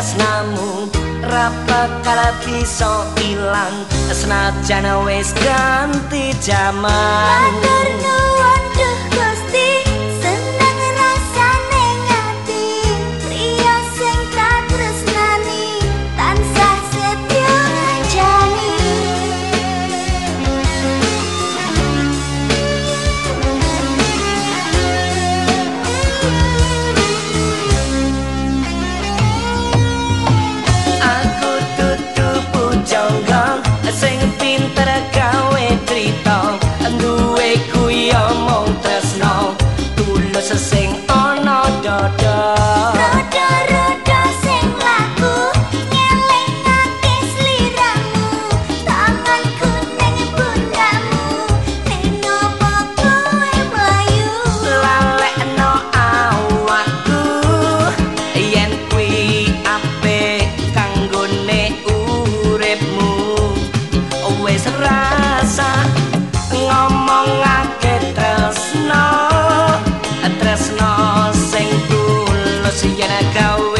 tresnamu rapa kala bisa ilang. Senajan wis ganti jaman sesing ana dada. know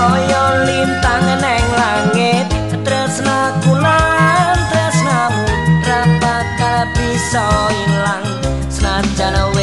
saya lintang neng langit tresnaku kulan tresnamu ra bakal bisa ilang senajan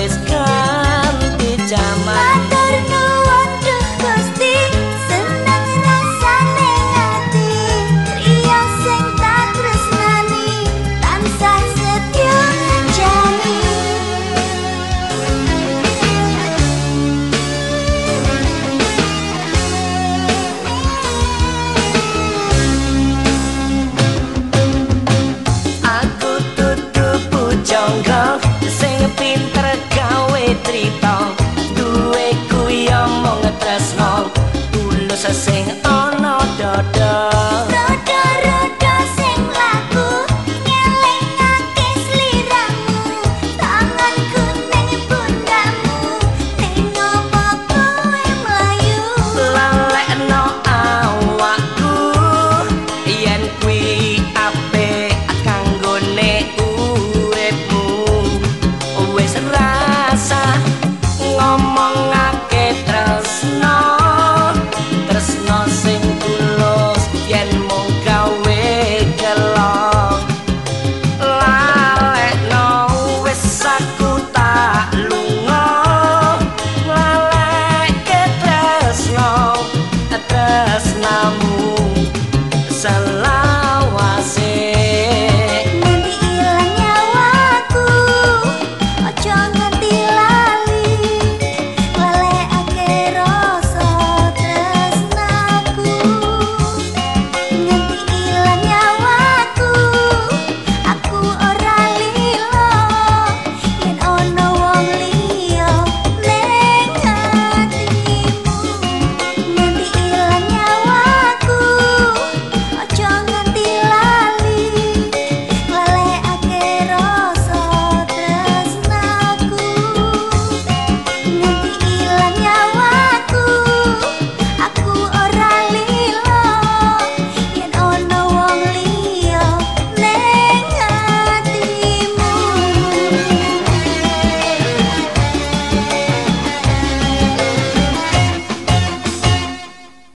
sing ana dada.